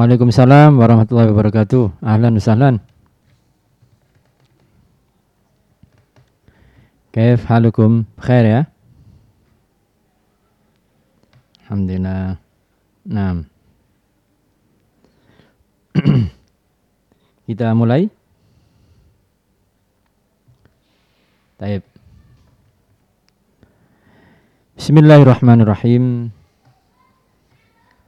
Waalaikumsalam warahmatullahi wabarakatuh. Ahlan wasahlan. Kaif halukum? Khair ya? Alhamdulillah. Naam. Kita mulai. Taib. Bismillahirrahmanirrahim.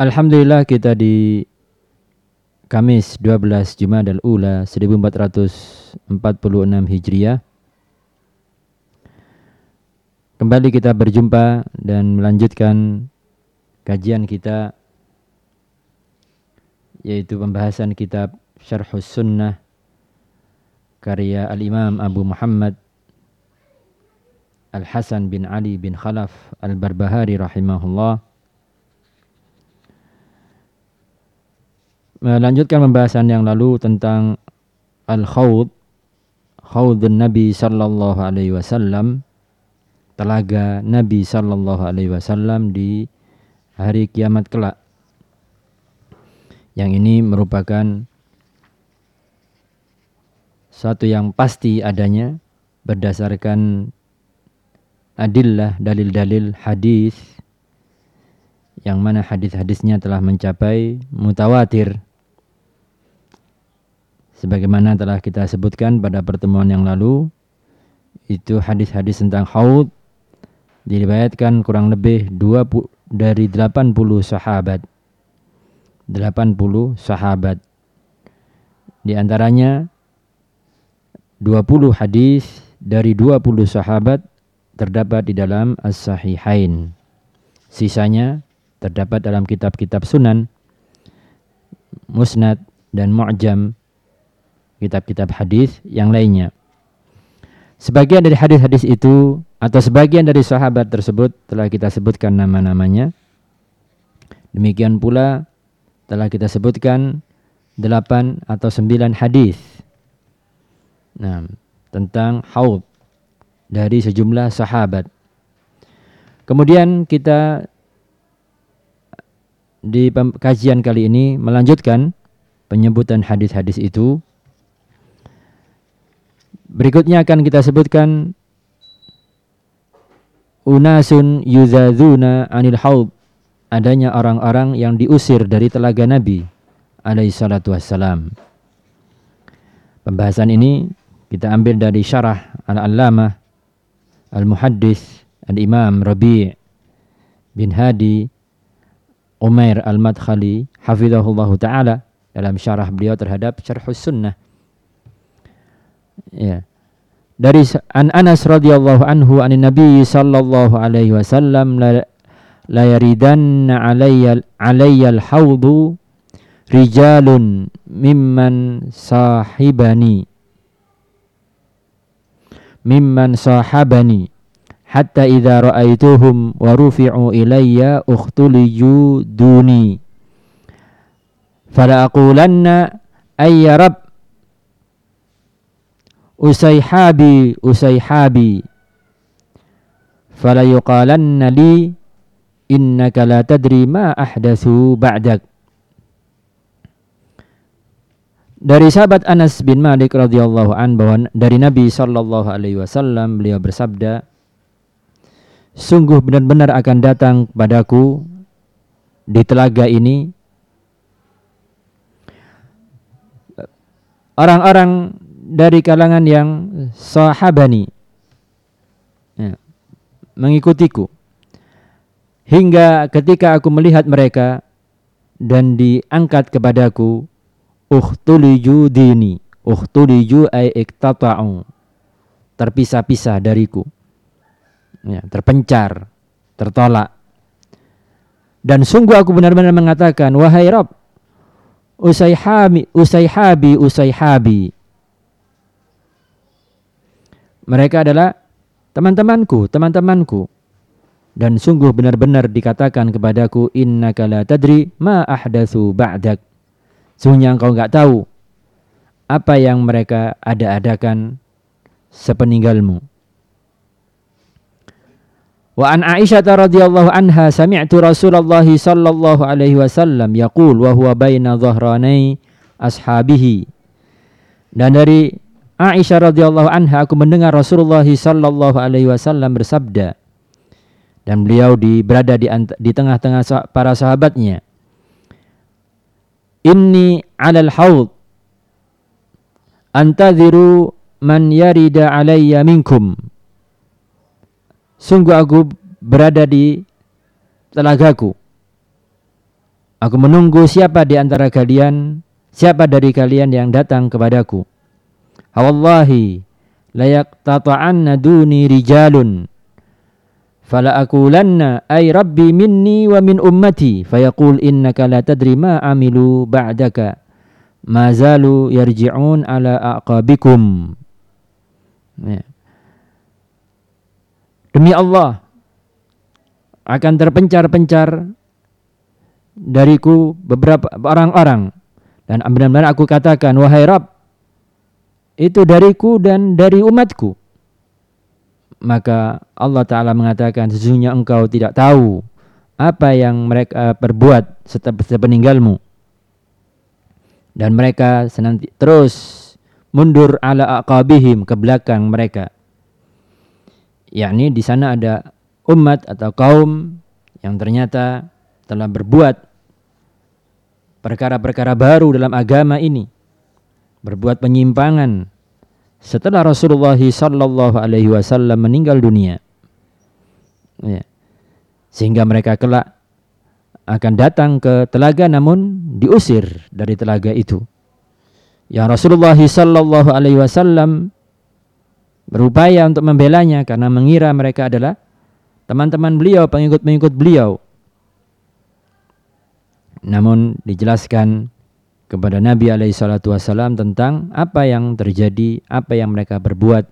Alhamdulillah kita di Kamis 12 Jumadal Ula 1446 Hijriah. Kembali kita berjumpa dan melanjutkan kajian kita yaitu pembahasan kitab Syarhus Sunnah karya Al-Imam Abu Muhammad Al-Hasan bin Ali bin Khalaf Al-Barbahari rahimahullah melanjutkan pembahasan yang lalu tentang Al-Khawd Khawdun Nabi sallallahu alaihi wasallam telaga Nabi Sallallahu Alaihi Wasallam di hari kiamat kelak. Yang ini merupakan satu yang pasti adanya berdasarkan adillah dalil-dalil hadis yang mana hadis-hadisnya telah mencapai mutawatir sebagaimana telah kita sebutkan pada pertemuan yang lalu itu hadis-hadis tentang haud diriwayatkan kurang lebih 20 dari 80 sahabat. 80 sahabat. Di antaranya 20 hadis dari 20 sahabat terdapat di dalam As-Sahihain. Sisanya terdapat dalam kitab-kitab Sunan, Musnad dan Mu'jam, kitab-kitab hadis yang lainnya. Sebagian dari hadis-hadis itu atau sebagian dari sahabat tersebut telah kita sebutkan nama-namanya. Demikian pula telah kita sebutkan delapan atau sembilan hadis. Nah, tentang haud dari sejumlah sahabat. Kemudian kita di kajian kali ini melanjutkan penyebutan hadis-hadis itu. Berikutnya akan kita sebutkan unasun yuzadzuna anil haub adanya orang-orang yang diusir dari telaga Nabi alaihi salatu wassalam. Pembahasan ini kita ambil dari syarah Al-Allamah Al-Muhaddis Al-Imam Rabi' bin Hadi Umair Al-Madkhali hafizahullahu taala dalam syarah beliau terhadap Syarhus Sunnah. Ya. Dari an Anas radhiyallahu anhu anin Nabi sallallahu alaihi wasallam la, la yaridanna alayya alayya al-hawdu rijalun mimman sahibani. Mimman sahabani. Hatta idza ra'aituhum wa rufi'u ilayya ukhtuliju duni. Fala aqulanna ayya rabb usayhabi usayhabi. Fala yuqalanna li innaka la tadri ma ahdatsu ba'dak. Dari sahabat Anas bin Malik radhiyallahu an bahwa dari Nabi sallallahu alaihi wasallam beliau bersabda sungguh benar-benar akan datang padaku di telaga ini orang-orang dari kalangan yang sahabani ya, mengikutiku hingga ketika aku melihat mereka dan diangkat kepadaku ukhtuliju dini ukhtuliju ay iktata'u terpisah-pisah dariku ya, terpencar, tertolak. Dan sungguh aku benar-benar mengatakan, wahai Rabb, usaihabi, usaihabi, usaihabi. Mereka adalah teman-temanku, teman-temanku. Dan sungguh benar-benar dikatakan kepadaku, innaka la tadri ma ahdatsu ba'dak. Sungguhnya engkau enggak tahu apa yang mereka ada-adakan sepeninggalmu. Wa an Aisyah radhiyallahu anha sami'tu Rasulullah sallallahu alaihi wasallam yaqul wa huwa baina dhahranai ashabihi. Dan dari Aisyah radhiyallahu anha aku mendengar Rasulullah sallallahu alaihi wasallam bersabda dan beliau di berada di di tengah-tengah para sahabatnya. Inni 'alal haud antadhiru man yarida alayya minkum Sungguh aku berada di telagaku. Aku menunggu siapa di antara kalian, siapa dari kalian yang datang kepadaku. Wallahi layak tata'anna duni rijalun. Fala aqulanna ay rabbi minni wa min ummati. Fayaqul innaka la tadri ma amilu ba'daka. Ma zalu yarji'un ala aqabikum. Ya. Demi Allah akan terpencar-pencar dariku beberapa orang-orang. Dan benar-benar aku katakan wahai Rabb itu dariku dan dari umatku. Maka Allah taala mengatakan sesungguhnya engkau tidak tahu apa yang mereka perbuat setelah sepeninggalmu dan mereka senanti terus mundur ala aqabihim ke belakang mereka. Yakni di sana ada umat atau kaum yang ternyata telah berbuat perkara-perkara baru dalam agama ini, berbuat penyimpangan setelah Rasulullah sallallahu alaihi wasallam meninggal dunia. Ya. Sehingga mereka kelak akan datang ke telaga namun diusir dari telaga itu. Yang Rasulullah sallallahu alaihi wasallam berupaya untuk membelanya karena mengira mereka adalah teman-teman beliau, pengikut-pengikut beliau. Namun dijelaskan kepada Nabi alaihi salatu wasallam tentang apa yang terjadi, apa yang mereka berbuat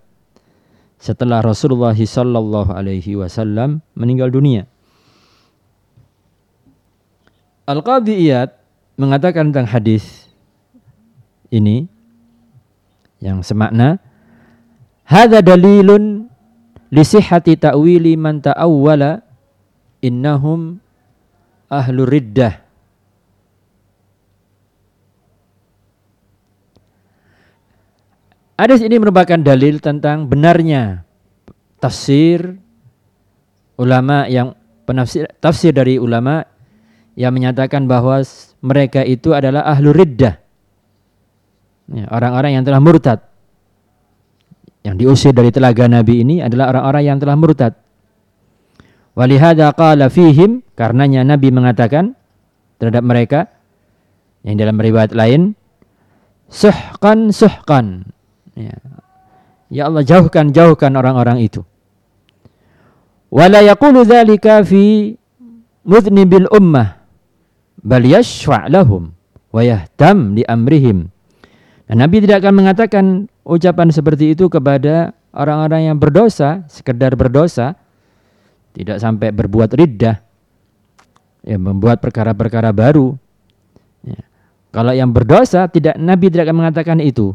setelah Rasulullah sallallahu alaihi wasallam meninggal dunia. Al-Qadhi Iyad mengatakan tentang hadis ini yang semakna Hada dalilun li sihhati ta'wili man ta'awwala innahum ahlu riddah. Hadis ini merupakan dalil tentang benarnya tafsir ulama yang penafsir tafsir dari ulama yang menyatakan bahwa mereka itu adalah ahlu riddah. Ya, orang-orang yang telah murtad yang diusir dari telaga Nabi ini adalah orang-orang yang telah murtad. Walihada qala fihim karenanya Nabi mengatakan terhadap mereka yang dalam riwayat lain suhkan suhkan ya. ya Allah jauhkan jauhkan orang-orang itu wala yaqulu dzalika fi mudnibil ummah bal yashfa' lahum wa yahtam li amrihim dan Nabi tidak akan mengatakan ucapan seperti itu kepada orang-orang yang berdosa, sekedar berdosa, tidak sampai berbuat riddah, ya, membuat perkara-perkara baru. Ya. Kalau yang berdosa, tidak Nabi tidak akan mengatakan itu.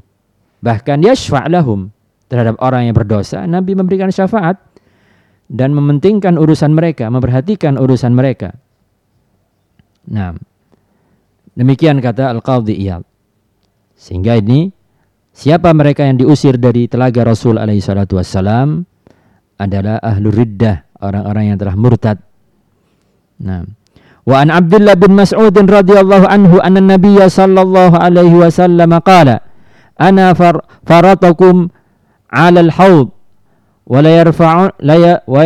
Bahkan dia lahum terhadap orang yang berdosa, Nabi memberikan syafaat dan mementingkan urusan mereka, memperhatikan urusan mereka. Nah, demikian kata Al-Qadhi Iyad. Sehingga ini siapa mereka yang diusir dari telaga Rasul alaihi salatu wassalam adalah ahlu riddah, orang-orang yang telah murtad. Nah, wa an Abdullah bin Mas'ud radhiyallahu anhu anna Nabiy sallallahu alaihi wasallam qala ana far faratakum 'ala al-haud wa la yarfa'un la ya, wa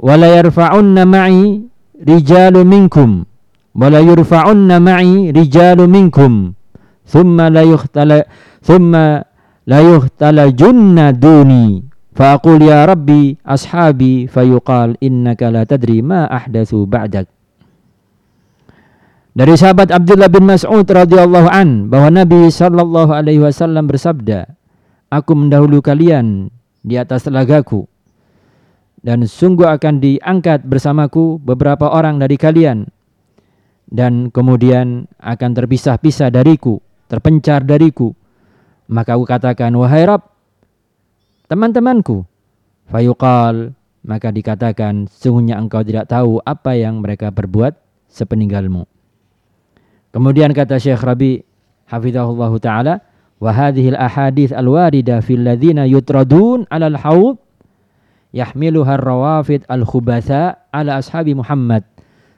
wa la yarfa'unna ma'i rijalu minkum wala yurfa'unna ma'i rijalu minkum thumma la yukhtala thumma la yuhtala junna duni Fa'aqul ya Rabbi ashabi fayuqal innaka la tadri ma ahdatsu ba'dak. Dari sahabat Abdullah bin Mas'ud radhiyallahu an bahwa Nabi sallallahu alaihi wasallam bersabda, "Aku mendahulu kalian di atas telagaku dan sungguh akan diangkat bersamaku beberapa orang dari kalian dan kemudian akan terpisah-pisah dariku, terpencar dariku. Maka aku katakan, wahai Rabb, teman-temanku. Fayuqal, maka dikatakan, sungguhnya engkau tidak tahu apa yang mereka berbuat sepeninggalmu. Kemudian kata Syekh Rabi hafizahullah taala wa hadhihi al-ahadits al-warida fil ladzina yutradun 'ala al-haud yahmiluha ar-rawafid al-khubatha 'ala ashabi Muhammad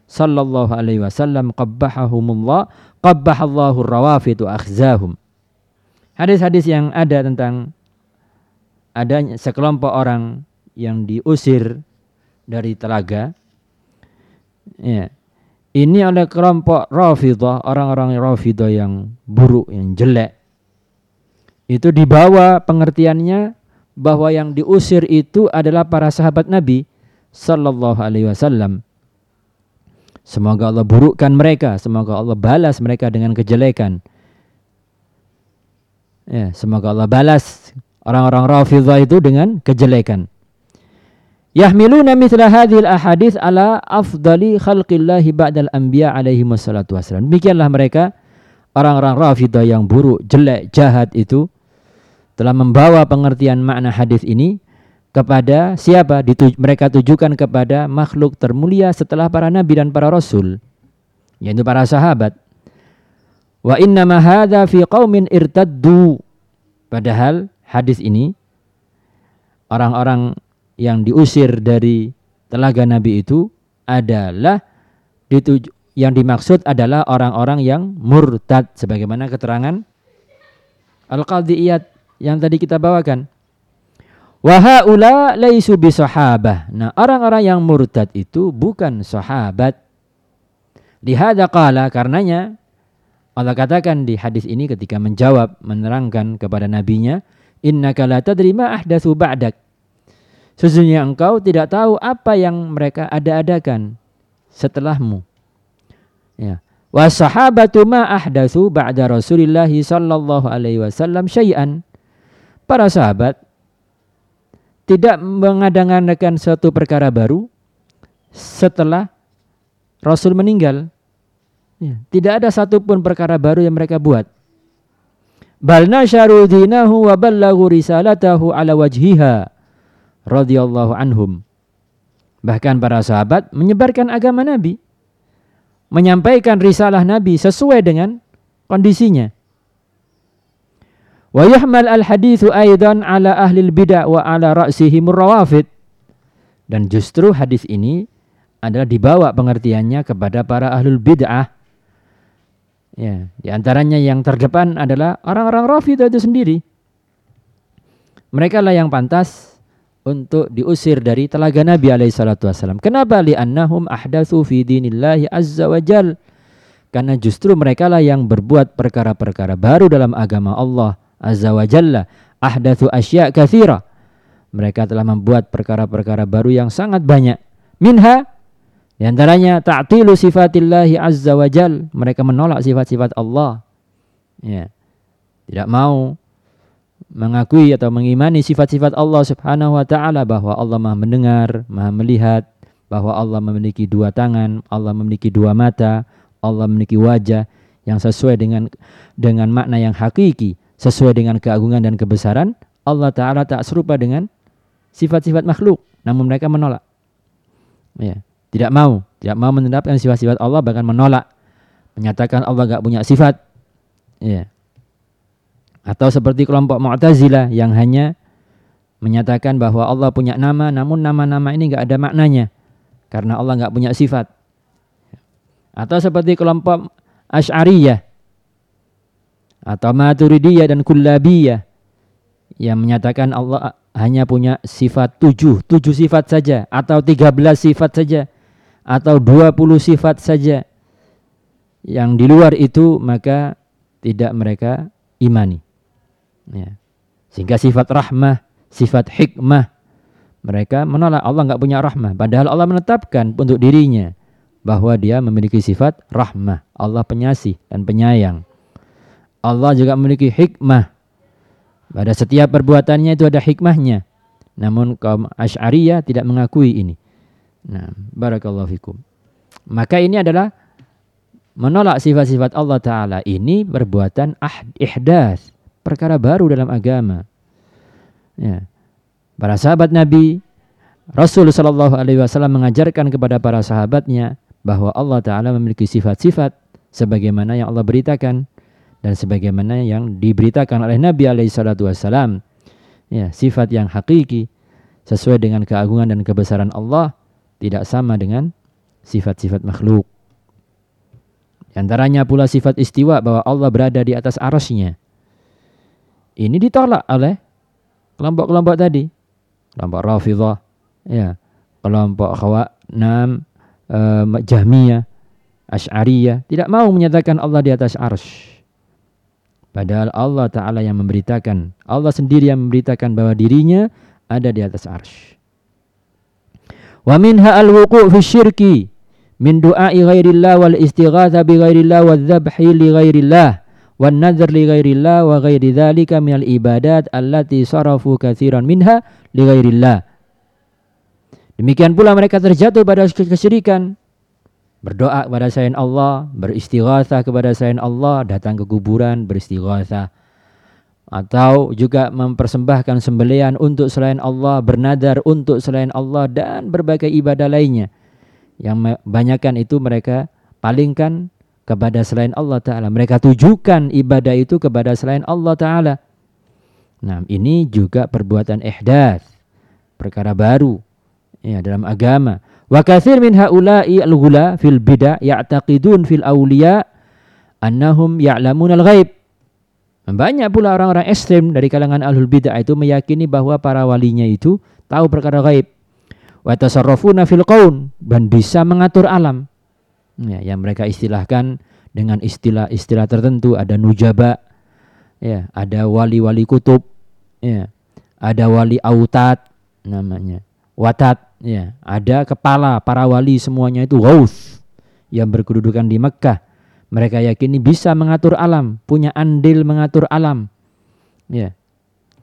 sallallahu alaihi wasallam qabbahahumullah qabbahallahu ar-rawafid wa akhzahum. Hadis-hadis yang ada tentang adanya sekelompok orang yang diusir dari telaga ya ini oleh kelompok Rafidah, orang-orang Rafidah yang buruk, yang jelek. Itu dibawa pengertiannya bahwa yang diusir itu adalah para sahabat Nabi sallallahu alaihi wasallam. Semoga Allah burukkan mereka, semoga Allah balas mereka dengan kejelekan. Ya, semoga Allah balas orang-orang Rafidah itu dengan kejelekan. Yahmiluna mithla hadhil ahadith ala afdali khalqillahi ba'dal anbiya alaihi wassalatu wassalam. Demikianlah mereka orang-orang Rafidah yang buruk, jelek, jahat itu telah membawa pengertian makna hadis ini kepada siapa? Dituj mereka tujukan kepada makhluk termulia setelah para nabi dan para rasul, yaitu para sahabat. Wa inna ma hadza fi qaumin irtaddu. Padahal hadis ini orang-orang yang diusir dari telaga Nabi itu adalah dituju, yang dimaksud adalah orang-orang yang murtad sebagaimana keterangan Al-Qadiyat yang tadi kita bawakan. Wahaula laisu bisahabah. Nah, orang-orang yang murtad itu bukan sahabat. Lihada qala karenanya Allah katakan di hadis ini ketika menjawab menerangkan kepada nabinya, "Innaka la tadri ma ahdatsu ba'dak." Sesungguhnya engkau tidak tahu apa yang mereka ada-adakan setelahmu. Ya. Wa sahabatu ma ahdatsu ba'da Rasulillah sallallahu alaihi wasallam syai'an. Para sahabat tidak mengadang-adakan suatu perkara baru setelah Rasul meninggal. Ya, tidak ada satupun perkara baru yang mereka buat. Bal nasyaru dinahu wa ballagu risalatahu ala wajhiha radhiyallahu anhum. Bahkan para sahabat menyebarkan agama Nabi, menyampaikan risalah Nabi sesuai dengan kondisinya. Wa yahmal al-hadithu aidan ala ahli bidah wa ala ra'sihim rawafid. Dan justru hadis ini adalah dibawa pengertiannya kepada para ahlul bid'ah. Ya, di antaranya yang terdepan adalah orang-orang Rafidah itu sendiri. Mereka lah yang pantas untuk diusir dari telaga Nabi alaihi salatu wasallam. Kenapa? Li'annahum ahdatsu fi dinillahi azza wa jal. Karena justru mereka lah yang berbuat perkara-perkara baru dalam agama Allah azza wa jalla. Ahdatsu asya' katsira. Mereka telah membuat perkara-perkara baru yang sangat banyak. Minha di antaranya ta'tilu sifatillahi azza wa jal. Mereka menolak sifat-sifat Allah. Ya. Tidak mau mengakui atau mengimani sifat-sifat Allah Subhanahu wa taala bahwa Allah Maha mendengar, Maha melihat, bahwa Allah memiliki dua tangan, Allah memiliki dua mata, Allah memiliki wajah yang sesuai dengan dengan makna yang hakiki, sesuai dengan keagungan dan kebesaran, Allah taala tak serupa dengan sifat-sifat makhluk, namun mereka menolak. Ya, tidak mau, tidak mau menetapkan sifat-sifat Allah bahkan menolak menyatakan Allah gak punya sifat. Ya, atau seperti kelompok Mu'tazilah yang hanya menyatakan bahwa Allah punya nama namun nama-nama ini enggak ada maknanya karena Allah enggak punya sifat. Atau seperti kelompok Asy'ariyah atau Maturidiyah dan Kullabiyah yang menyatakan Allah hanya punya sifat tujuh, tujuh sifat saja atau tiga belas sifat saja atau dua puluh sifat saja. Yang di luar itu maka tidak mereka imani. Ya. Sehingga sifat rahmah, sifat hikmah. Mereka menolak Allah nggak punya rahmah. Padahal Allah menetapkan untuk dirinya bahwa dia memiliki sifat rahmah. Allah penyasih dan penyayang. Allah juga memiliki hikmah. Pada setiap perbuatannya itu ada hikmahnya. Namun kaum Asy'ariyah tidak mengakui ini. Nah, barakallahu fikum. Maka ini adalah menolak sifat-sifat Allah Ta'ala. Ini perbuatan ah, ihdas. Perkara baru dalam agama. Ya. Para sahabat Nabi, Rasul Shallallahu Alaihi Wasallam mengajarkan kepada para sahabatnya bahwa Allah Taala memiliki sifat-sifat sebagaimana yang Allah beritakan dan sebagaimana yang diberitakan oleh Nabi Alaihi Wasallam. Ya, sifat yang hakiki sesuai dengan keagungan dan kebesaran Allah tidak sama dengan sifat-sifat makhluk. Di antaranya pula sifat istiwa bahwa Allah berada di atas arasnya. Ini ditolak oleh kelompok-kelompok tadi kelompok Rafidah, ya, kelompok Khawanam, uh, Jahmiyah, Ash'ariyah tidak mau menyatakan Allah di atas arsh. Padahal Allah Ta'ala yang memberitakan. Allah sendiri yang memberitakan bahwa dirinya ada di atas arsh. Wa minha al-wuku' fi syirki min du'ai ghairillah wal istighatha bi ghairillah wal dhabhi li ghairillah wan nazar li ghairillah wa ghairi dzalika minal ibadat allati sarafu katsiran minha li ghairillah. Demikian pula mereka terjatuh pada kesyirikan. Berdoa kepada selain Allah, beristighatsah kepada selain Allah, datang ke kuburan beristighatsah. Atau juga mempersembahkan sembelian untuk selain Allah, bernadar untuk selain Allah dan berbagai ibadah lainnya. Yang banyakkan itu mereka palingkan kepada selain Allah Ta'ala. Mereka tujukan ibadah itu kepada selain Allah Ta'ala. Nah ini juga perbuatan ihdath. Perkara baru ya, dalam agama. Wa kathir min haula'i al-ghula fil bid'ah ya'taqidun fil awliya annahum ya'lamun al-ghaib. Banyak pula orang-orang ekstrem dari kalangan ahlul bid'ah itu meyakini bahwa para walinya itu tahu perkara gaib. Wa tasarrafuna fil qaun dan bisa mengatur alam ya, yang mereka istilahkan dengan istilah-istilah tertentu ada nujaba ya ada wali-wali kutub ya ada wali autat namanya watat ya ada kepala para wali semuanya itu ghaus yang berkedudukan di Mekah mereka yakini bisa mengatur alam punya andil mengatur alam ya.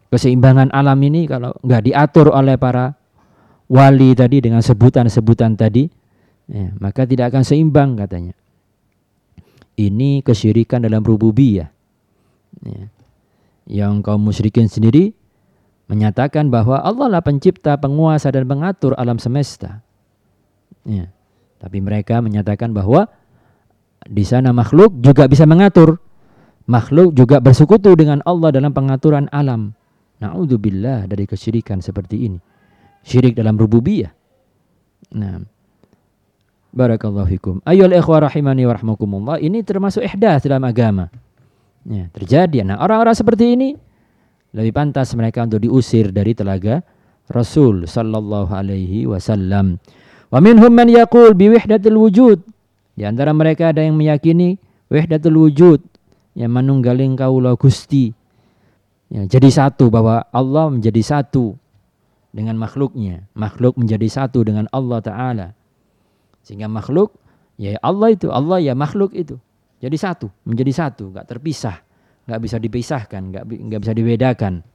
Keseimbangan alam ini kalau nggak diatur oleh para wali tadi dengan sebutan-sebutan tadi ya, maka tidak akan seimbang katanya. Ini kesyirikan dalam rububiyah. Ya. Yang kaum musyrikin sendiri menyatakan bahwa Allah lah pencipta, penguasa dan pengatur alam semesta. Ya. Tapi mereka menyatakan bahwa di sana makhluk juga bisa mengatur. Makhluk juga bersekutu dengan Allah dalam pengaturan alam. Na'udzubillah dari kesyirikan seperti ini. Syirik dalam rububiyah. Nah, Barakallahu fikum. Ayol ikhwa rahimani wa rahmakumullah. Ini termasuk ihdas dalam agama. Ya, terjadi. Nah, orang-orang seperti ini lebih pantas mereka untuk diusir dari telaga Rasul sallallahu alaihi wasallam. Wa minhum man yaqul bi wahdatil wujud. Di antara mereka ada yang meyakini wahdatul wujud yang manunggaling kaula Gusti. Ya, jadi satu bahwa Allah menjadi satu dengan makhluknya, makhluk menjadi satu dengan Allah taala. Sehingga makhluk ya Allah itu, Allah ya makhluk itu. Jadi satu, menjadi satu, nggak terpisah, nggak bisa dipisahkan, nggak nggak bisa dibedakan.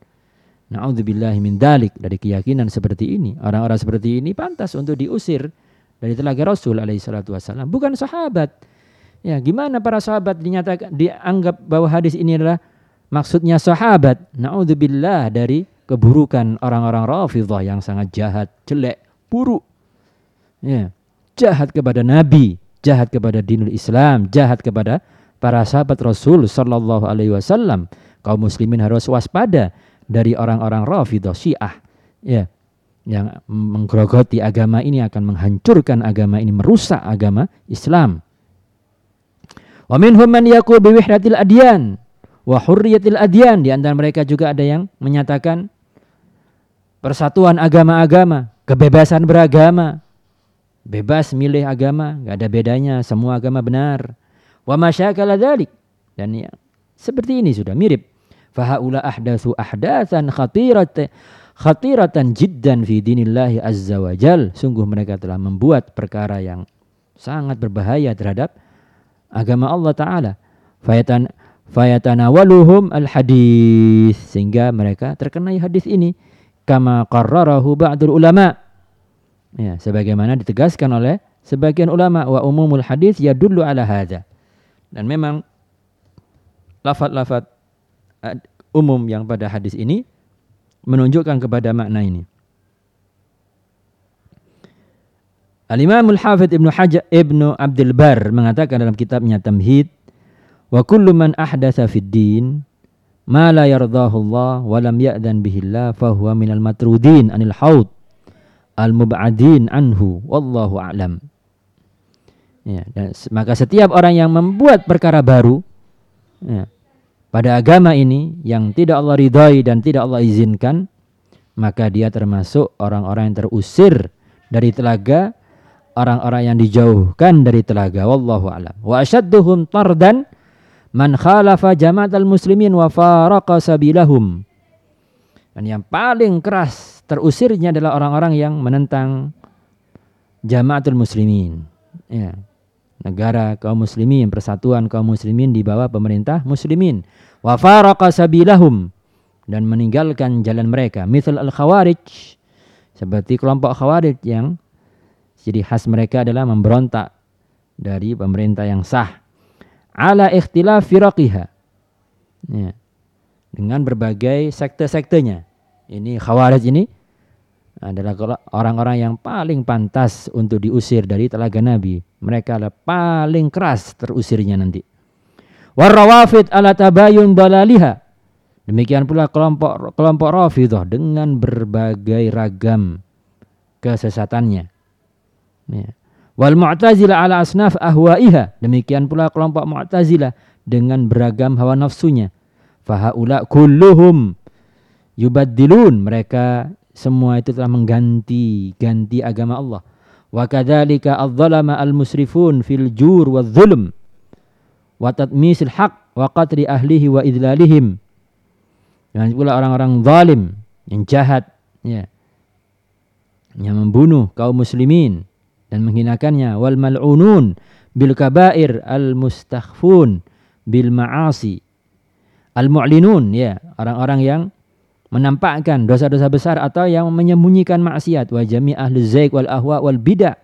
Nauzubillahi min dalik dari keyakinan seperti ini. Orang-orang seperti ini pantas untuk diusir dari telaga Rasul alaihi salatu wasallam, bukan sahabat. Ya, gimana para sahabat dinyatakan dianggap bahwa hadis ini adalah maksudnya sahabat. Nauzubillah dari keburukan orang-orang Rafidhah yang sangat jahat, jelek, buruk. Ya jahat kepada Nabi, jahat kepada dinul Islam, jahat kepada para sahabat Rasul Sallallahu Alaihi Wasallam. Kaum muslimin harus waspada dari orang-orang Rafidah Syiah, ya, yang menggerogoti agama ini akan menghancurkan agama ini, merusak agama Islam. Wa minhum man yaqul bi wahdatil adyan wa hurriyatil adyan. Di antara mereka juga ada yang menyatakan persatuan agama-agama, kebebasan beragama, bebas milih agama, nggak ada bedanya, semua agama benar. Wa masyakala dzalik. Dan ya, seperti ini sudah mirip. Fahaula ahdatsu ahdatsan khatirat khatiratan jiddan fi dinillahi azza wa jal. Sungguh mereka telah membuat perkara yang sangat berbahaya terhadap agama Allah Ta'ala. Fayatan, fayatanawaluhum al-hadis. Sehingga mereka terkenai hadis ini. Kama qarrarahu ba'dul ulama. Ya, sebagaimana ditegaskan oleh sebagian ulama wa umumul hadis ya dulu ala hadza. Dan memang lafat-lafat umum yang pada hadis ini menunjukkan kepada makna ini. Al-Imam Al-Hafidh Ibnu Hajar Ibnu Abdul Bar mengatakan dalam kitabnya Tamhid wa kullu man ahdatsa fid din ma la yardahu Allah wa lam ya'dan bihi Allah fa huwa minal matrudin anil haud al-mub'adin anhu wallahu a'lam. Ya, dan maka setiap orang yang membuat perkara baru ya, pada agama ini yang tidak Allah ridhai dan tidak Allah izinkan, maka dia termasuk orang-orang yang terusir dari telaga, orang-orang yang dijauhkan dari telaga. Wallahu a'lam. Wa asyadduhum tardan man khalafa jama'atal muslimin wa faraqa sabilahum. Dan yang paling keras terusirnya adalah orang-orang yang menentang jamaatul muslimin. Ya negara kaum muslimin, persatuan kaum muslimin di bawah pemerintah muslimin. Wa sabilahum dan meninggalkan jalan mereka. Misal al-khawarij seperti kelompok khawarij yang jadi khas mereka adalah memberontak dari pemerintah yang sah. Ala ikhtilaf firaqiha. Ya. Dengan berbagai sekte-sektenya. Ini khawarij ini adalah orang-orang yang paling pantas untuk diusir dari telaga Nabi. Mereka adalah paling keras terusirnya nanti. Warrawafid ala tabayun balaliha. Demikian pula kelompok kelompok Rafidah dengan berbagai ragam kesesatannya. Ya. Wal Mu'tazilah ala asnaf ahwaiha. Demikian pula kelompok Mu'tazilah dengan beragam hawa nafsunya. Fahaula kulluhum yubaddilun. Mereka semua itu telah mengganti ganti agama Allah. Wa kadzalika adh-dhalama al-musrifun fil jur wa dzulm wa tatmisil haq wa qatri ahlihi wa idlalihim. Dan pula orang-orang zalim yang jahat ya. Yang membunuh kaum muslimin dan menghinakannya wal mal'unun bil kabair al mustakhfun bil ma'asi al mu'linun ya orang-orang yang menampakkan dosa-dosa besar atau yang menyembunyikan maksiat. Wa jami ahli zaik wal ahwa wal bidah.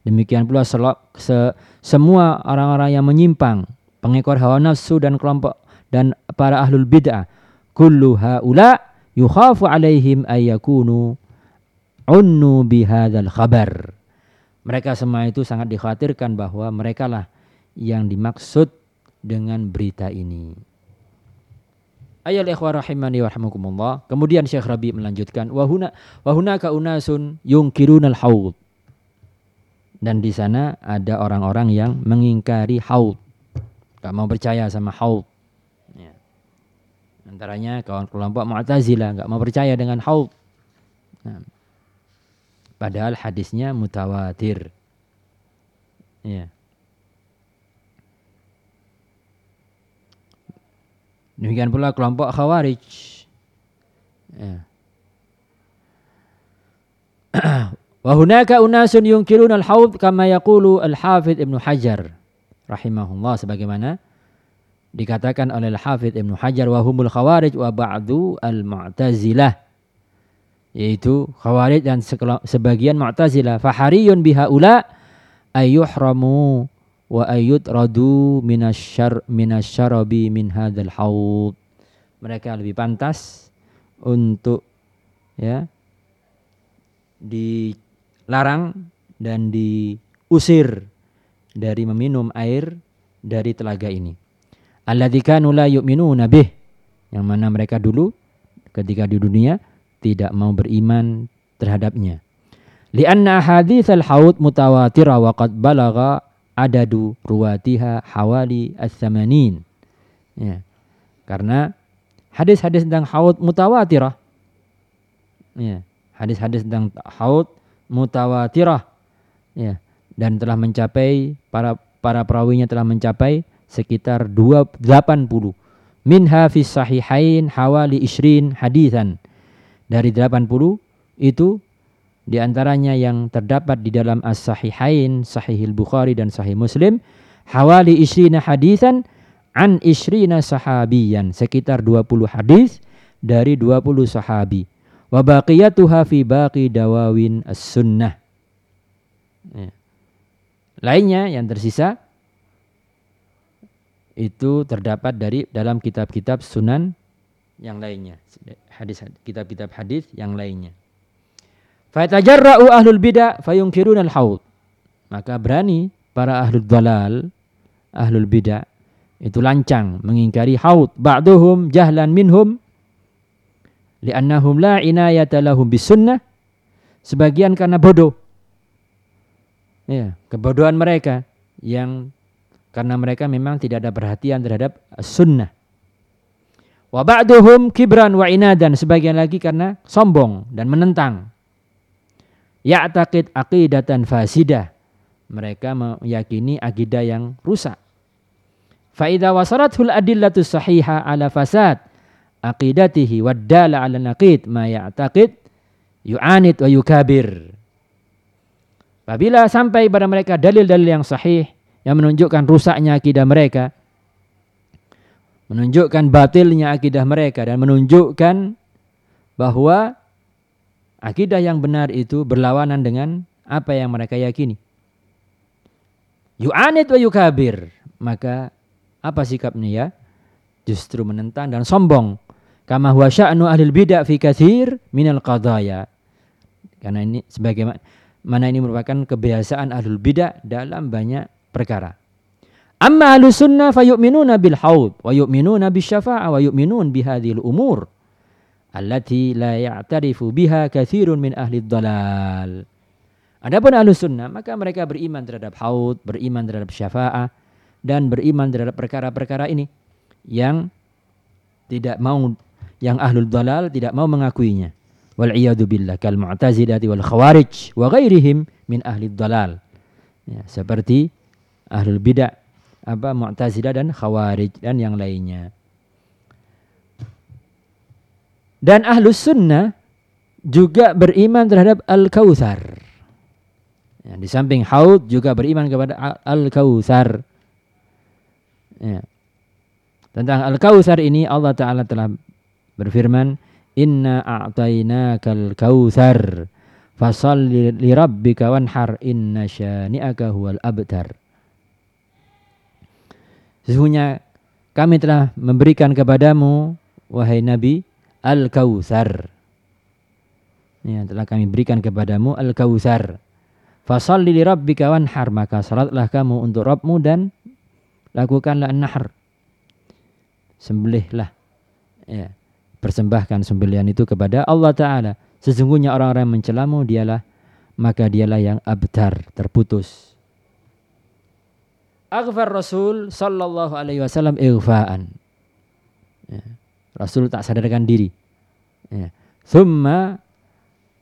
Demikian pula selok, se, semua orang-orang yang menyimpang pengekor hawa nafsu dan kelompok dan para ahlul bid'ah. Kullu haula yukhafu alaihim ayyakunu unnu bihadzal khabar. Mereka semua itu sangat dikhawatirkan bahwa mereka lah yang dimaksud dengan berita ini Ayat ikhwah rahimani wa Kemudian Syekh Rabi melanjutkan wahuna wahuna ka unasun yungkirunal haud. Dan di sana ada orang-orang yang mengingkari haud. Gak mau percaya sama haud. Ya. Antaranya kawan kelompok Mu'tazilah gak mau percaya dengan haud. Nah. Padahal hadisnya mutawatir. Ya. Demikian pula kelompok Khawarij. Ya. Wa hunaka unasun yunkirun al-haud kama yaqulu al-Hafidh Ibnu Hajar rahimahullah sebagaimana dikatakan oleh al-Hafidh Ibnu Hajar wa humul khawarij wa ba'du al-mu'tazilah yaitu khawarij dan sebagian mu'tazilah fahariyun bihaula ayyuhramu wa ayut radu minasyar minasyarabi min hadzal haud. Mereka lebih pantas untuk ya dilarang dan diusir dari meminum air dari telaga ini. Alladzi kanu la yu'minuna bih. Yang mana mereka dulu ketika di dunia tidak mau beriman terhadapnya. Lianna haditsal haud mutawatirah wa qad balagha adadu ruwatiha hawali as-samanin. Ya. Karena hadis-hadis tentang haud mutawatirah. Ya. Hadis-hadis tentang haud mutawatirah. Ya. Dan telah mencapai para para perawinya telah mencapai sekitar 280. Minha fi sahihain hawali isrin hadisan. Dari 80 itu di antaranya yang terdapat di dalam As-Sahihain, Sahihil Bukhari dan Sahih Muslim, hawali isrina hadisan an isrina sahabiyan, sekitar 20 hadis dari 20 sahabi. Wa baqiyatuha fi baqi dawawin as-sunnah. Ya. Lainnya yang tersisa itu terdapat dari dalam kitab-kitab sunan yang lainnya. Hadis kitab-kitab hadis yang lainnya. Fatajarra'u ahlul bid'ah fayunkiruna al-haud. Maka berani para ahlul dalal, ahlul bid'ah itu lancang mengingkari haud. Ba'duhum jahlan minhum li'annahum la inayata lahum bisunnah. Sebagian karena bodoh. Ya, kebodohan mereka yang karena mereka memang tidak ada perhatian terhadap sunnah. Wa ba'duhum kibran wa inadan. Sebagian lagi karena sombong dan menentang. Ya'taqid aqidatan fasidah. Mereka meyakini akidah yang rusak. Fa'idha wasarathul adillatu sahiha ala fasad aqidatihi waddala ala naqid ma ya'taqid yu'anid wa yukabir. Apabila sampai pada mereka dalil-dalil yang sahih yang menunjukkan rusaknya akidah mereka, menunjukkan batilnya akidah mereka dan menunjukkan bahwa akidah yang benar itu berlawanan dengan apa yang mereka yakini. Yu'anid wa yukabir. Maka apa sikapnya ya? Justru menentang dan sombong. Kama huwa sya'nu ahlil bid'ah fi kathir minal qadaya. Karena ini sebagai mana ini merupakan kebiasaan ahlul bidah dalam banyak perkara. Amma ahlu sunnah fayu'minuna bil haud wa yu'minuna bis syafa'a wa yu'minun bihadhil umur allati la ya'tarifu biha kathirun min ahli dhalal. Adapun ahlu sunnah maka mereka beriman terhadap haud, beriman terhadap syafa'ah dan beriman terhadap perkara-perkara ini yang tidak mau yang ahlul dalal tidak mau mengakuinya. Wal iyadu billah kal mu'tazilati wal khawarij wa ghairihim min ahli dalal. Ya, seperti ahlul bidah, apa Mu'tazilah dan Khawarij dan yang lainnya. Dan ahlus sunnah juga beriman terhadap Al-Kautsar. Ya, di samping haud juga beriman kepada Al-Kautsar. Ya. Tentang Al-Kautsar ini Allah Ta'ala telah berfirman, Inna a'tainakal kautsar fasalli li rabbika wanhar inna syani'aka huwal abtar. Sesungguhnya kami telah memberikan kepadamu wahai Nabi Al-Kautsar. Ya, telah kami berikan kepadamu Al-Kautsar. Fasalli li rabbika wanhar maka salatlah kamu untuk Rabbmu dan lakukanlah nahr. Sembelihlah. Ya, persembahkan sembelihan itu kepada Allah taala. Sesungguhnya orang-orang yang mencelamu dialah maka dialah yang abtar, terputus aghfar Rasul sallallahu alaihi wasallam ighfaan. Ya. Rasul tak sadarkan diri. Ya. Thumma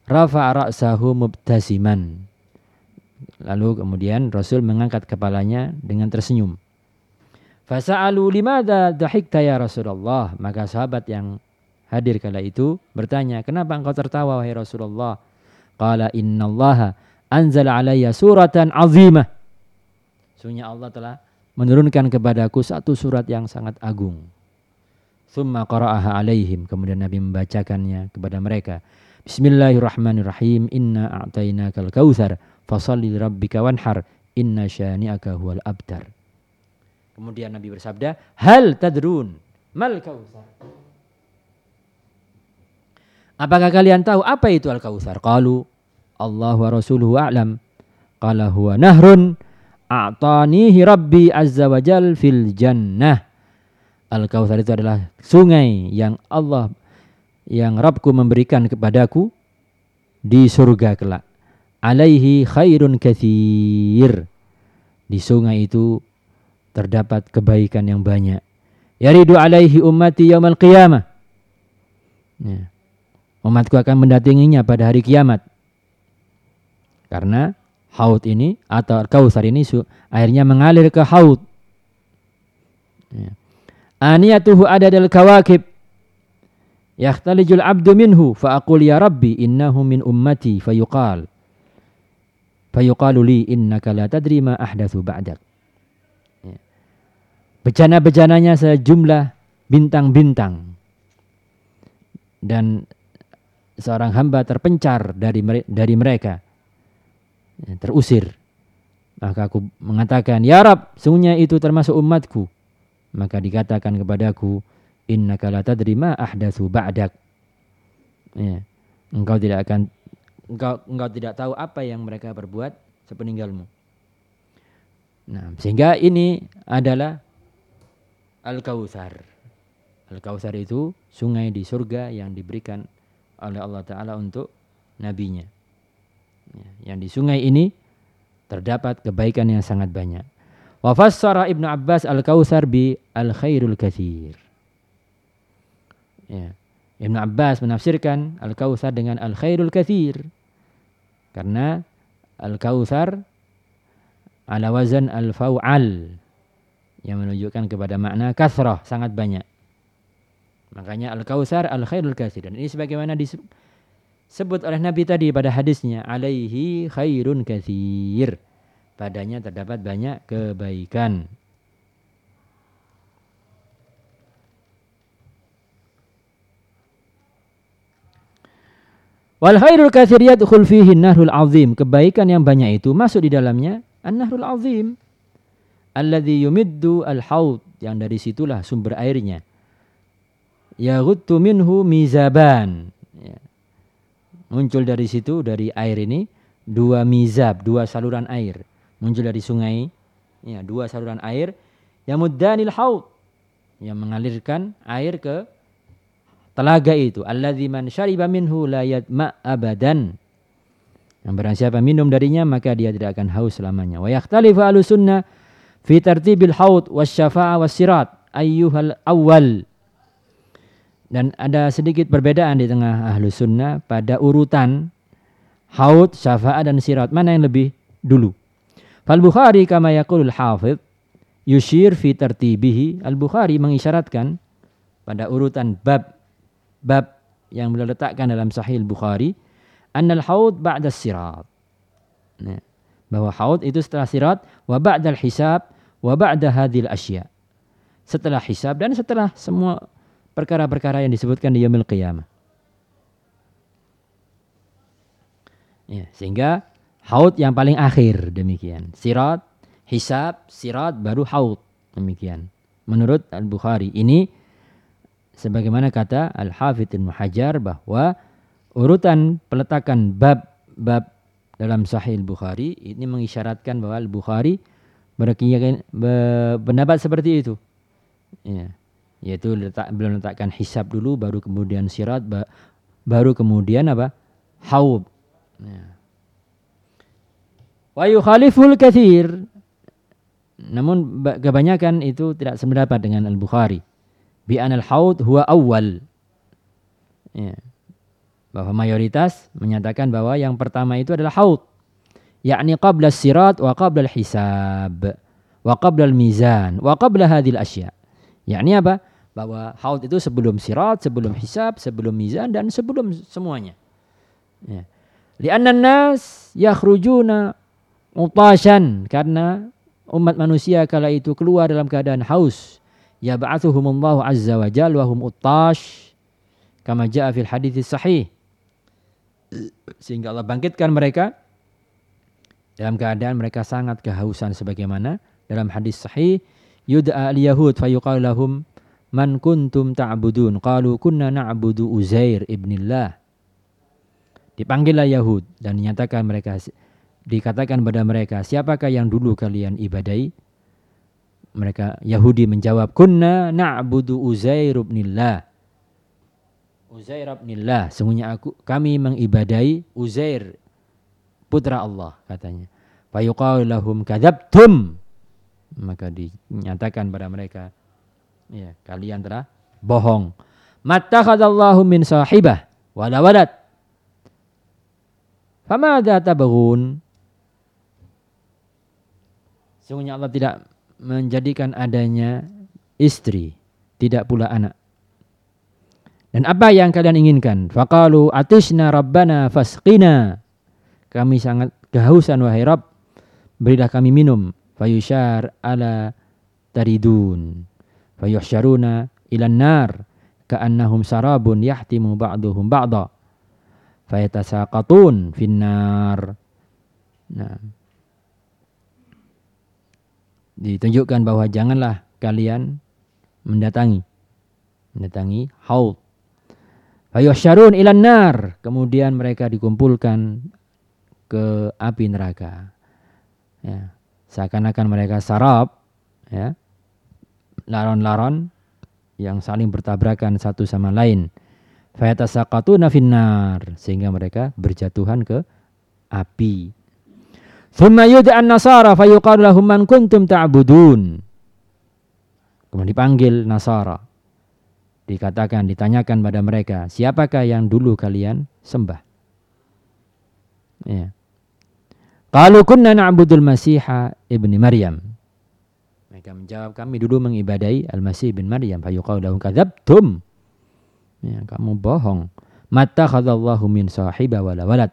rafa'a ra'sahu mubtasiman. Lalu kemudian Rasul mengangkat kepalanya dengan tersenyum. Fasa'alu limada dahikta ya Rasulullah. Maka sahabat yang hadir kala itu bertanya, kenapa engkau tertawa wahai Rasulullah? Qala innallaha anzala alayya suratan azimah Sungguhnya Allah telah menurunkan kepadaku satu surat yang sangat agung. Thumma qara'aha alaihim. Kemudian Nabi membacakannya kepada mereka. Bismillahirrahmanirrahim. Inna a'tainakal kautsar fasalli rabbika wanhar. Inna syani'aka huwal abtar. Kemudian Nabi bersabda, "Hal tadrun mal kautsar?" Apakah kalian tahu apa itu al-kautsar? Qalu Allah wa rasuluhu a'lam. Qala huwa nahrun a'tanihi rabbi azza wa jal fil jannah. Al-Kautsar itu adalah sungai yang Allah yang Rabbku memberikan kepadaku di surga kelak. Alaihi khairun kathir. Di sungai itu terdapat kebaikan yang banyak. Yaridu alaihi ummati yaumal qiyamah. Ya. Umatku akan mendatanginya pada hari kiamat. Karena haud ini atau kausar ini airnya mengalir ke haud. Ya. Aniyatuhu ada dalam kawakib Yahtalijul abdu minhu fa aqul ya rabbi innahu min ummati fayuqal fayuqalu li innaka la tadri ma ahdatsu ba'dak. Ya. Bejana-bejananya sejumlah bintang-bintang. Dan seorang hamba terpencar dari dari mereka. Ya, terusir. Maka aku mengatakan, "Ya Rab, sungguhnya itu termasuk umatku." Maka dikatakan kepadaku, innaka la tadri ma ahdatsu ba'dak. Ya. Engkau tidak akan engkau engkau tidak tahu apa yang mereka perbuat sepeninggalmu. Nah, sehingga ini adalah Al-Kautsar. Al-Kautsar itu sungai di surga yang diberikan oleh Allah Ta'ala untuk nabinya. Ya, yang di sungai ini terdapat kebaikan yang sangat banyak. Wa fassara Ibnu Abbas Al-Kautsar bi al-khairul katsir. Ya. Ibn Abbas menafsirkan Al-Kautsar dengan Al-Khairul Kathir. Karena Al-Kautsar ala wazan Al-Faw'al yang menunjukkan kepada makna kasrah, sangat banyak. Makanya Al-Kautsar Al-Khairul Kathir. Dan ini sebagaimana disebut oleh Nabi tadi pada hadisnya, alaihi khairun kathir. Padanya terdapat banyak kebaikan. Wal khairul katsir yadkhul fihi nahrul azim. Kebaikan yang banyak itu masuk di dalamnya an-nahrul azim. Alladzi yumiddu al-haud. Yang dari situlah sumber airnya. Yaghuttu minhu mizaban. Ya. Muncul dari situ, dari air ini, dua mizab, dua saluran air. Muncul dari sungai, ya, dua saluran air. Yamuddanil haud. Yang mengalirkan air ke telaga itu alladzi man syariba minhu la yatma abadan yang barang siapa minum darinya maka dia tidak akan haus selamanya wa yakhtalifu sunnah fi tartibil haud wasyafa'a wasirat ayyuhal awwal dan ada sedikit perbedaan di tengah ahlu sunnah pada urutan haud, syafa'ah dan sirat. Mana yang lebih dulu? Fal Bukhari kama yaqulul hafidh yushir fi tartibihi. Al Bukhari mengisyaratkan pada urutan bab bab yang beliau letakkan dalam Sahih Bukhari, annal haud ba'da sirat. Nah, bahwa haud itu setelah sirat wa ba'dal hisab wa ba'da hadhil asya. Setelah hisab dan setelah semua perkara-perkara yang disebutkan di yaumil qiyamah. Ya, sehingga haud yang paling akhir demikian. Sirat, hisab, sirat baru haud demikian. Menurut Al-Bukhari ini sebagaimana kata Al-Hafidh Ibnu Hajar bahwa urutan peletakan bab-bab dalam Sahih Bukhari ini mengisyaratkan bahwa Al-Bukhari berkeyakinan pendapat seperti itu. Ya. Yaitu letak, belum letakkan hisab dulu baru kemudian sirat baru kemudian apa? haub. Ya. Wa yukhaliful kathir. Namun kebanyakan itu tidak sependapat dengan Al-Bukhari bi anal haud huwa awal. Ya. Bahwa mayoritas menyatakan bahwa yang pertama itu adalah haud. Yakni qabla sirat wa qabla hisab wa qabla mizan wa qabla hadil asya. Yakni apa? Bahwa haud itu sebelum sirat, sebelum hisab, sebelum mizan dan sebelum semuanya. Ya. Lianna nas yakhrujuna mutashan karena umat manusia kala itu keluar dalam keadaan haus. Yab'athuhumullahu azza wa jal wa hum uttash kama jaa fil hadits sahih. Sehingga Allah bangkitkan mereka dalam keadaan mereka sangat kehausan sebagaimana dalam hadis sahih yud'a al yahud fayuqal lahum man kuntum ta'budun qalu kunna na'budu uzair ibnillah. Dipanggillah Yahud dan dinyatakan mereka dikatakan pada mereka siapakah yang dulu kalian ibadai mereka Yahudi menjawab, "Kunna na'budu Uzair ibnillah." Uzair ibnillah, sungguhnya aku kami mengibadai Uzair putra Allah katanya. Fayuqalu lahum kadzabtum. Maka dinyatakan pada mereka, ya, kalian telah bohong. Mattakhadallahu min sahibah wala walad. Famadza tabghun? Sungguhnya Allah tidak menjadikan adanya istri, tidak pula anak. Dan apa yang kalian inginkan? Faqalu atisna rabbana fasqina. Kami sangat kehausan wahai Rabb. Berilah kami minum. Fayushar ala taridun. Fayuhsyaruna ilan nar. Ka'annahum sarabun yahtimu ba'duhum ba'da. Fayatasaqatun finnar. Nah. Ditunjukkan bahwa janganlah kalian mendatangi mendatangi haud Fayuhsyarun ilan nar. Kemudian mereka dikumpulkan ke api neraka. Ya. Seakan-akan mereka sarap. Ya. Laron-laron yang saling bertabrakan satu sama lain. Fayatasaqatuna finnar. Sehingga mereka berjatuhan ke api. Thumma yud'an nasara fayuqalu lahum man kuntum ta'budun. Kemudian dipanggil Nasara dikatakan, ditanyakan pada mereka, siapakah yang dulu kalian sembah? Ya. Kalau kunna na'budul masiha ibni Maryam. Mereka menjawab, kami dulu mengibadai Al-Masih bin Maryam. Fayuqaw lahum kadhabtum. Ya, kamu bohong. Mata khadallahu min sahiba wala walad.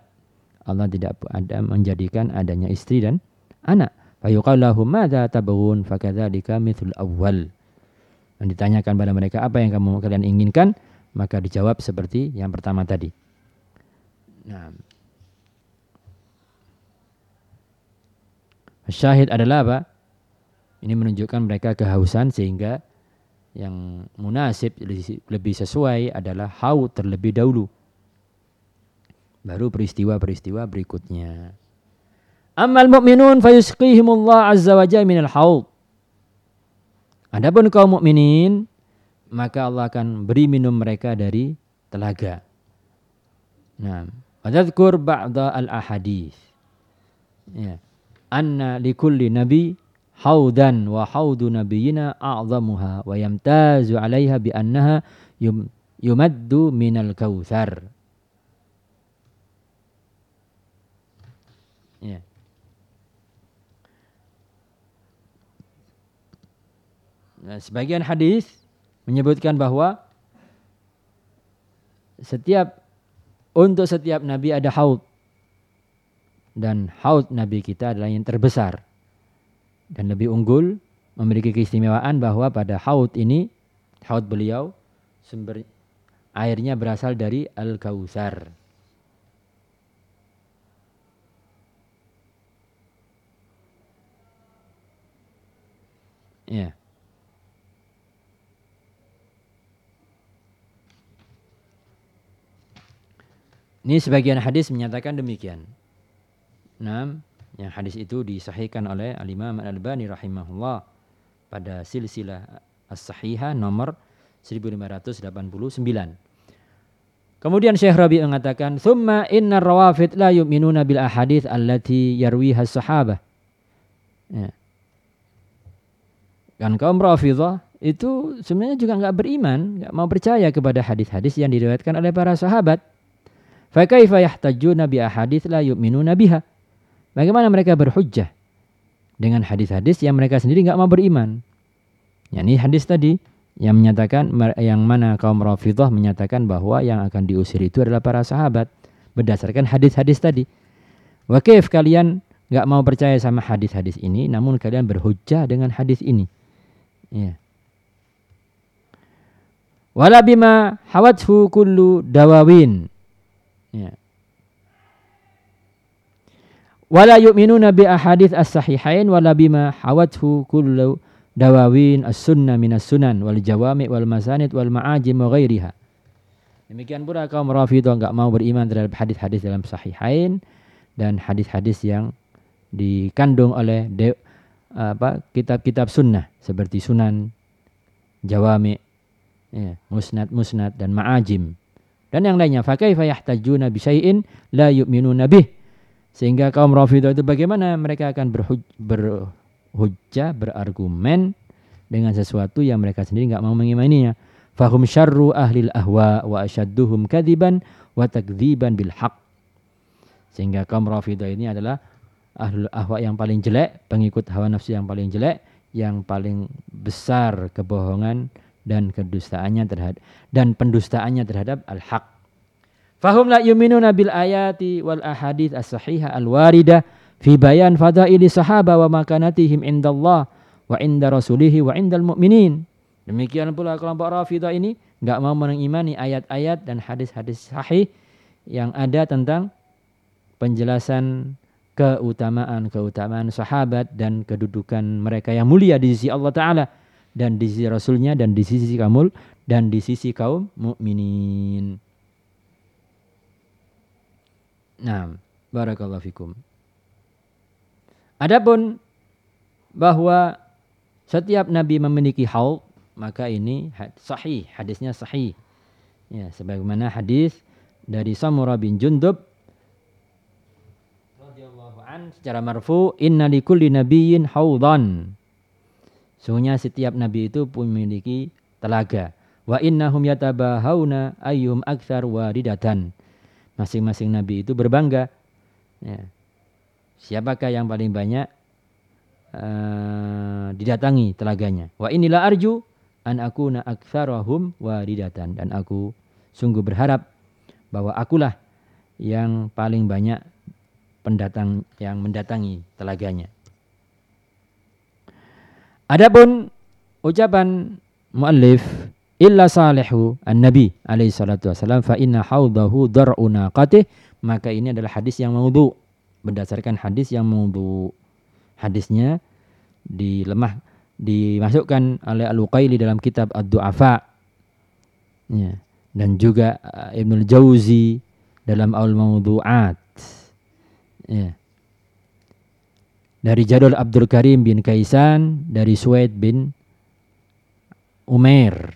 Allah tidak ada menjadikan adanya istri dan anak. Fayuqaw lahum madha tabawun fakadhalika mithul awal dan ditanyakan pada mereka apa yang kamu kalian inginkan, maka dijawab seperti yang pertama tadi. Nah. Syahid adalah apa? Ini menunjukkan mereka kehausan sehingga yang munasib lebih sesuai adalah haud terlebih dahulu. Baru peristiwa-peristiwa berikutnya. Amal mu'minun fayusqihimullah azza wa jalla minal haud. Adapun kaum mukminin maka Allah akan beri minum mereka dari telaga. Nah, adzkur ba'da al-ahadits. Ya. Anna likulli nabi haudan wa haudu nabiyina a'zamuha wa yamtazu 'alaiha bi annaha yum, yumaddu minal kautsar. Ya. Nah, sebagian hadis menyebutkan bahwa setiap untuk setiap nabi ada haud dan haud nabi kita adalah yang terbesar dan lebih unggul memiliki keistimewaan bahwa pada haud ini haud beliau sumber airnya berasal dari al-kautsar. Ya. Yeah. Ini sebagian hadis menyatakan demikian. Nah, yang hadis itu disahihkan oleh Al-Imam Al-Albani rahimahullah pada silsilah As-Sahihah nomor 1589. Kemudian Syekh Rabi mengatakan, "Tsumma inna rawafid la yu'minuna bil ahadits allati yarwiha as-sahabah." Ya. Kan kaum Rafidhah itu sebenarnya juga enggak beriman, enggak mau percaya kepada hadis-hadis yang diriwayatkan oleh para sahabat. Fakaifa yahtajuna bi ahadits la yu'minuna biha? Bagaimana mereka berhujjah dengan hadis-hadis yang mereka sendiri nggak mau beriman? Ya, ini hadis tadi yang menyatakan yang mana kaum Rafidhah menyatakan bahwa yang akan diusir itu adalah para sahabat berdasarkan hadis-hadis tadi. Wa kalian nggak mau percaya sama hadis-hadis ini namun kalian berhujjah dengan hadis ini. Ya. Wala bima hawathu kullu dawawin Ya. Wala yu'minuna bi ahadits as-sahihain wala bima hawathu kullu dawawin as-sunnah minas sunan wal jawami wal masanid wal ma'ajim wa ghairiha. Demikian pula kaum Rafidhah enggak mau beriman terhadap hadis-hadis dalam sahihain dan hadis-hadis yang dikandung oleh de, apa kitab-kitab sunnah seperti sunan jawami ya, musnad musnad dan ma'ajim dan yang lainnya fakaifa yahtajuna bi syai'in la yu'minuna bih. Sehingga kaum Rafidhah itu bagaimana mereka akan berhuj, berhujjah berargumen dengan sesuatu yang mereka sendiri enggak mau mengimaninya. Fahum syarru ahlil ahwa wa asyadduhum kadiban wa takdziban bil haq. Sehingga kaum Rafidhah ini adalah ahlul ahwa yang paling jelek pengikut hawa nafsu yang paling jelek yang paling besar kebohongan dan kedustaannya terhadap dan pendustaannya terhadap al-haq. Fahum la yuminuna bil ayati wal ahadith as-sahihah al-waridah fi bayan fadaili sahaba wa makanatihim indallah wa inda rasulihi wa indal mu'minin. Demikian pula kelompok Rafidah ini enggak mau mengimani ayat-ayat dan hadis-hadis sahih yang ada tentang penjelasan keutamaan-keutamaan sahabat dan kedudukan mereka yang mulia di sisi Allah Ta'ala dan di sisi Rasulnya dan di sisi kaum dan di sisi kaum mukminin. Nah, barakallahu fikum. Adapun bahwa setiap nabi memiliki haul, maka ini sahih, hadisnya sahih. Ya, sebagaimana hadis dari Samurah bin Jundub radhiyallahu an secara marfu, "Inna likulli nabiyyin haudan." Sungguhnya setiap nabi itu memiliki telaga. Wa innahum yatabahawna ayyum aktsar waridatan. Masing-masing nabi itu berbangga ya, Siapakah yang paling banyak uh, didatangi telaganya? Wa inilah arju an akuna aktsarahum waridatan dan aku sungguh berharap bahwa akulah yang paling banyak pendatang yang mendatangi telaganya. Adapun ucapan muallif illa salihu an-nabi alaihi salatu wasalam fa inna haudahu dar'u naqatih maka ini adalah hadis yang maudhu berdasarkan hadis yang maudhu. Hadisnya dilemah dimasukkan oleh Al-Uqaili dalam kitab Ad-Du'afa. Ya. Dan juga uh, Ibnul Jauzi dalam Al-Mawdu'at. Ya. Dari Jadul Abdul Karim bin Kaisan, dari Suwaid bin Umair.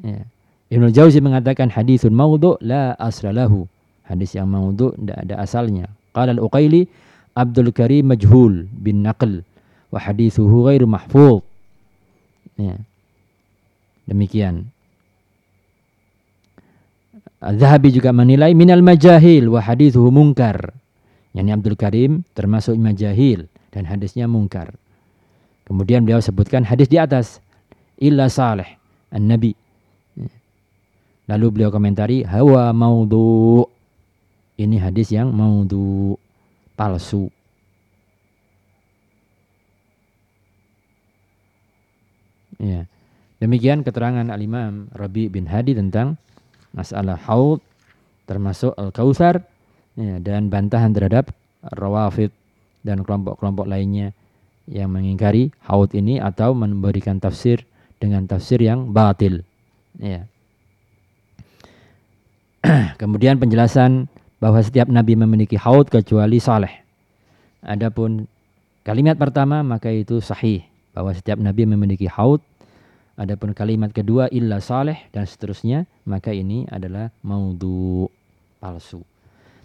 Ya. Ibnul Jauzi mengatakan hadisun maudhu la asralahu. Hadis yang maudhu tidak ada asalnya. Qala al-Uqaili Abdul Karim majhul bin naql wa hadithuhu ghairu mahfuz. Ya. Demikian. Az-Zahabi juga menilai minal majahil wa hadithuhu munkar. Yani Abdul Karim termasuk majahil dan hadisnya mungkar. Kemudian beliau sebutkan hadis di atas illa salih an-nabi. Ya. Lalu beliau komentari hawa maudhu ini hadis yang maudhu palsu. Ya. Demikian keterangan Al-Imam Rabi bin Hadi tentang masalah haud termasuk Al-Kautsar ya, dan bantahan terhadap Rawafid dan kelompok-kelompok lainnya yang mengingkari haud ini atau memberikan tafsir dengan tafsir yang batil. Ya. Kemudian penjelasan bahwa setiap nabi memiliki haud kecuali saleh. Adapun kalimat pertama maka itu sahih bahwa setiap nabi memiliki haud. Adapun kalimat kedua illa saleh dan seterusnya maka ini adalah maudhu palsu.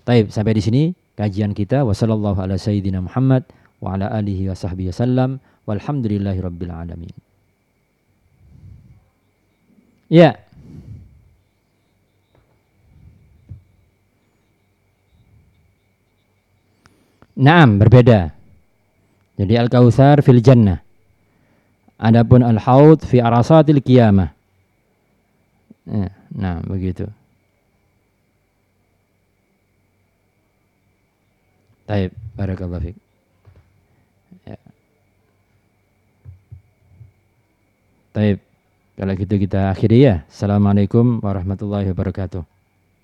Taib sampai di sini kajian kita wasallallahu ala sayyidina Muhammad wa ala alihi wa sahbihi wasallam walhamdulillahi rabbil alamin. Ya, Naam, berbeda. Jadi al-kautsar fil jannah. Adapun al-haud fi arasatil qiyamah. Ya, nah, begitu. Taib, barakallahu fiik. Ya. Taib. Kalau gitu kita akhiri ya. Assalamualaikum warahmatullahi wabarakatuh.